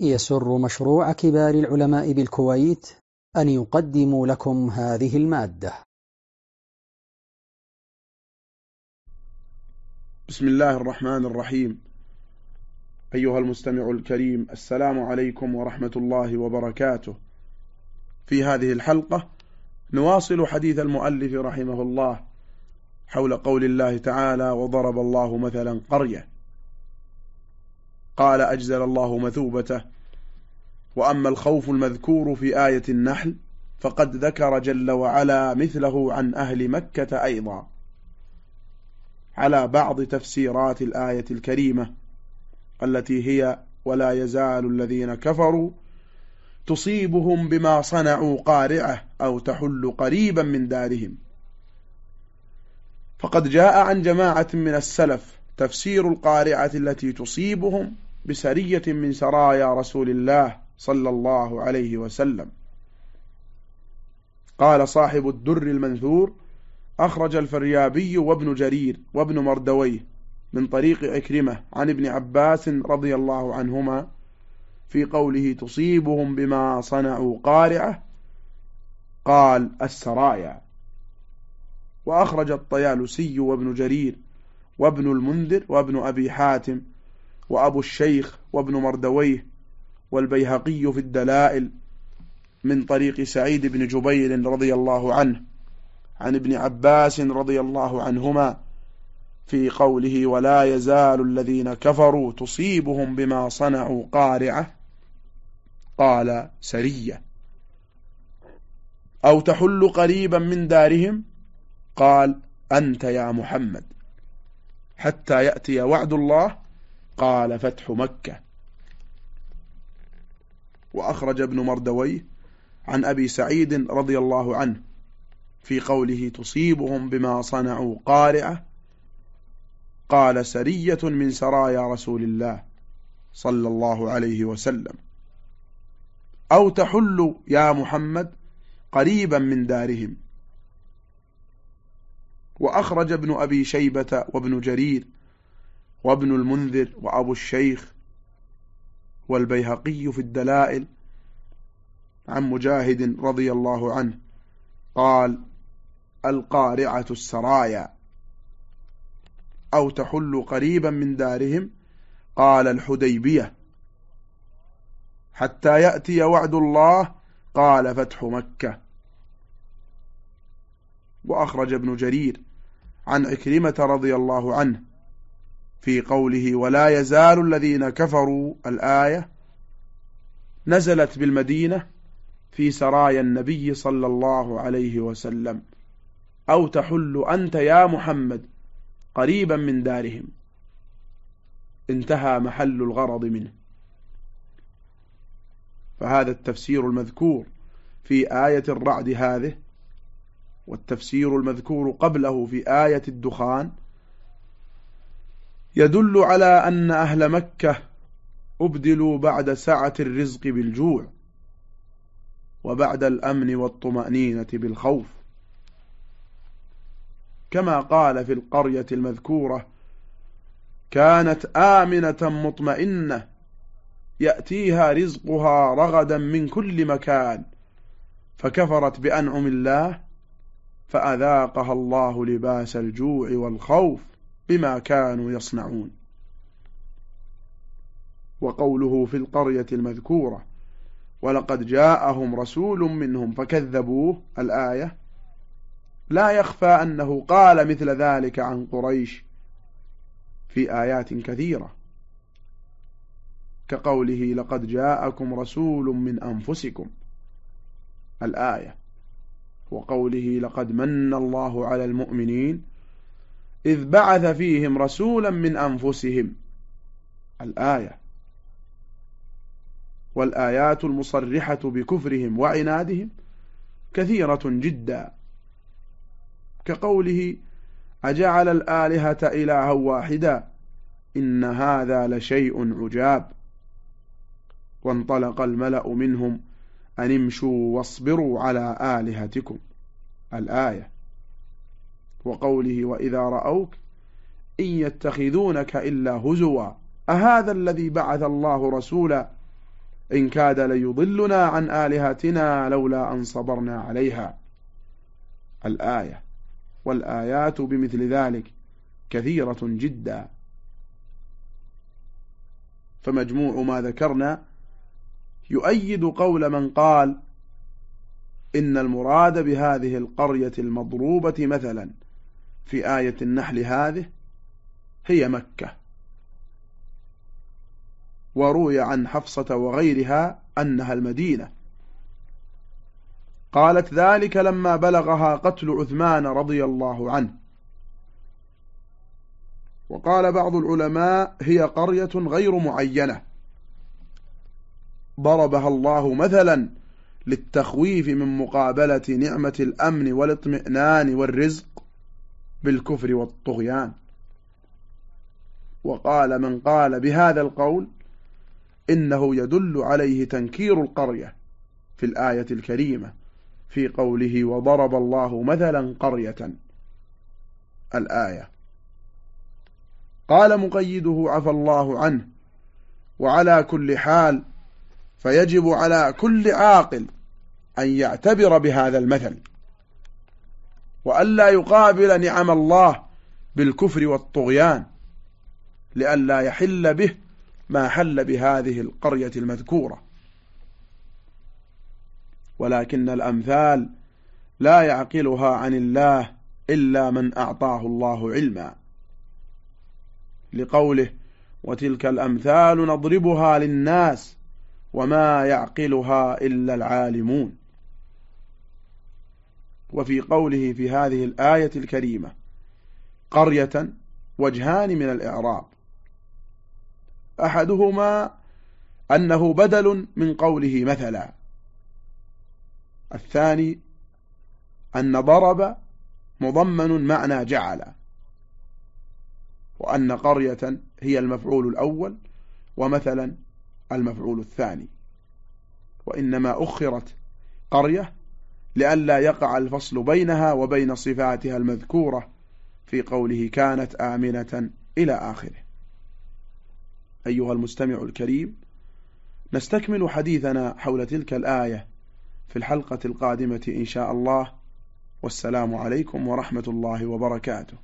يسر مشروع كبار العلماء بالكويت أن يقدم لكم هذه المادة. بسم الله الرحمن الرحيم. أيها المستمع الكريم السلام عليكم ورحمة الله وبركاته. في هذه الحلقة نواصل حديث المؤلف رحمه الله حول قول الله تعالى وضرب الله مثلا قرية. قال أجزل الله مثوبته. وأما الخوف المذكور في آية النحل فقد ذكر جل وعلا مثله عن أهل مكة أيضا. على بعض تفسيرات الآية الكريمة التي هي ولا يزال الذين كفروا تصيبهم بما صنعوا قارعة أو تحل قريبا من دارهم. فقد جاء عن جماعة من السلف تفسير القارعة التي تصيبهم بسرية من سرايا رسول الله صلى الله عليه وسلم. قال صاحب الدر المنثور أخرج الفريابي وابن جرير وابن مردويه من طريق عكرمة عن ابن عباس رضي الله عنهما في قوله تصيبهم بما صنعوا قارعة. قال السرايا. وأخرج الطيالسي وابن جرير وابن المنذر وابن أبي حاتم وأبو الشيخ وابن مردويه والبيهقي في الدلائل من طريق سعيد بن جبير رضي الله عنه عن ابن عباس رضي الله عنهما في قوله ولا يزال الذين كفروا تصيبهم بما صنعوا قارعة قال سرية. أو تحل قريبا من دارهم قال أنت يا محمد. حتى يأتي وعد الله قال فتح مكة. وأخرج ابن مردويه عن أبي سعيد رضي الله عنه في قوله تصيبهم بما صنعوا قارعة. قال سرية من سرايا رسول الله صلى الله عليه وسلم. أو تحل يا محمد قريبا من دارهم. وأخرج ابن أبي شيبة وابن جرير وابن المنذر وأبو الشيخ والبيهقي في الدلائل عن مجاهد رضي الله عنه قال القارعة السرايا أو تحل قريبا من دارهم قال الحديبية. حتى يأتي وعد الله قال فتح مكة. وأخرج ابن جرير عن عكرمة رضي الله عنه في قوله ولا يزال الذين كفروا الآية نزلت بالمدينة في سرايا النبي صلى الله عليه وسلم أو تحل أنت يا محمد قريبا من دارهم. انتهى محل الغرض منه. فهذا التفسير المذكور في آية الرعد هذه والتفسير المذكور قبله في آية الدخان يدل على أن أهل مكة أبدلوا بعد سعة الرزق بالجوع وبعد الأمن والطمأنينة بالخوف. كما قال في القرية المذكورة كانت آمنة مطمئنة يأتيها رزقها رغدا من كل مكان فكفرت بأنعم الله فأذاقها الله لباس الجوع والخوف. بما كانوا يصنعون. وقوله في القرية المذكورة ولقد جاءهم رسول منهم فكذبوه الآية. لا يخفى أنه قال مثل ذلك عن قريش في آيات كثيرة. كقوله لقد جاءكم رسول من أنفسكم الآية. وقوله لقد من الله على المؤمنين إذ بعث فيهم رسولا من أنفسهم. الآية. والآيات المصرحة بكفرهم وعنادهم كثيرة جدا. كقوله أجعل الآلهة إلها واحدا. إن هذا لشيء عجاب. وانطلق الملأ منهم أن امشوا واصبروا على آلهتكم. الآية. وقوله وإذا رأوك إن يتخذونك إلا هزوا. أهذا الذي بعث الله رسولا؟ إن كاد ليضلنا عن آلهتنا لولا أن صبرنا عليها. الآية. والآيات بمثل ذلك كثيرة جدا. فمجموع ما ذكرنا يؤيد قول من قال إن المراد بهذه القرية المضروبة مثلا. في آية النحل هذه هي مكة. وروي عن حفصة وغيرها أنها المدينة. قالت ذلك لما بلغها قتل عثمان رضي الله عنه. وقال بعض العلماء هي قرية غير معينة. ضربها الله مثلا للتخويف من مقابلة نعمة الأمن والاطمئنان والرزق. بالكفر والطغيان. وقال من قال بهذا القول إنه يدل عليه تنكير القرية في الآية الكريمة في قوله وضرب الله مثلا قرية الآية. قال مقيده عفى الله عنه وعلى كل حال فيجب على كل عاقل أن يعتبر بهذا المثل. وألا يقابل نعم الله بالكفر والطغيان لئلا يحل به ما حل بهذه القرية المذكورة. ولكن الأمثال لا يعقلها عن الله إلا من أعطاه الله علما. لقوله وتلك الأمثال نضربها للناس وما يعقلها إلا العالمون وفي قوله في هذه الآية الكريمة قرية وجهان من الإعراب. أحدهما أنه بدل من قوله مثلا. الثاني أن ضرب مضمن معنى جعل. وأن قرية هي المفعول الأول ومثلا المفعول الثاني. وإنما أخرت قرية لئلا يقع الفصل بينها وبين صفاتها المذكورة في قوله كانت آمنة إلى آخره. أيها المستمع الكريم نستكمل حديثنا حول تلك الآية في الحلقة القادمة إن شاء الله. والسلام عليكم ورحمة الله وبركاته.